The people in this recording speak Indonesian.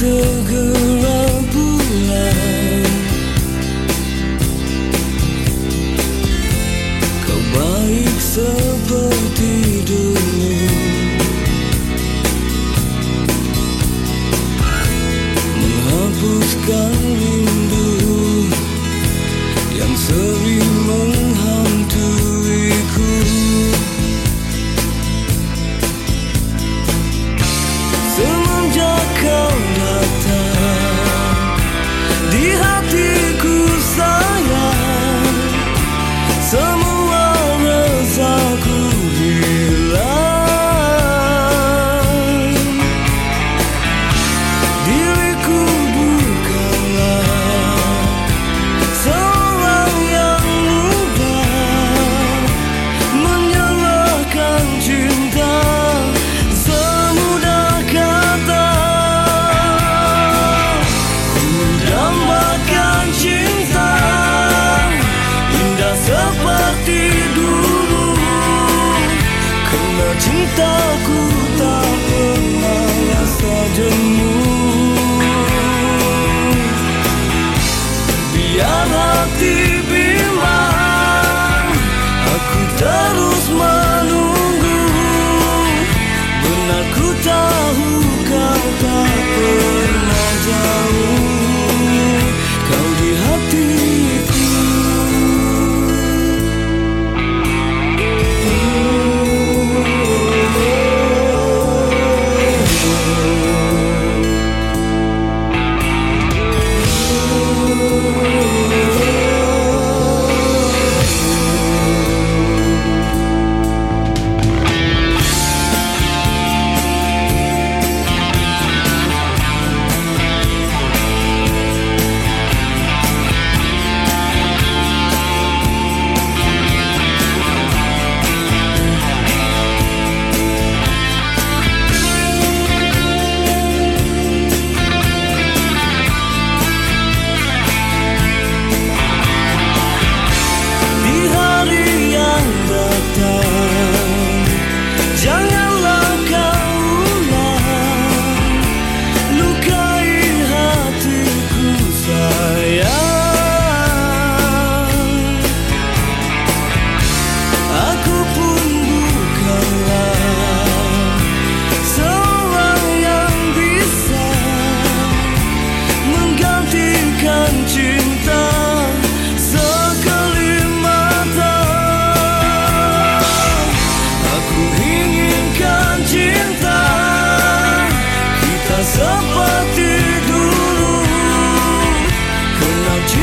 Segelap bulan Kau baik seperti dulu. Menghapuskan rindu Yang sering toco.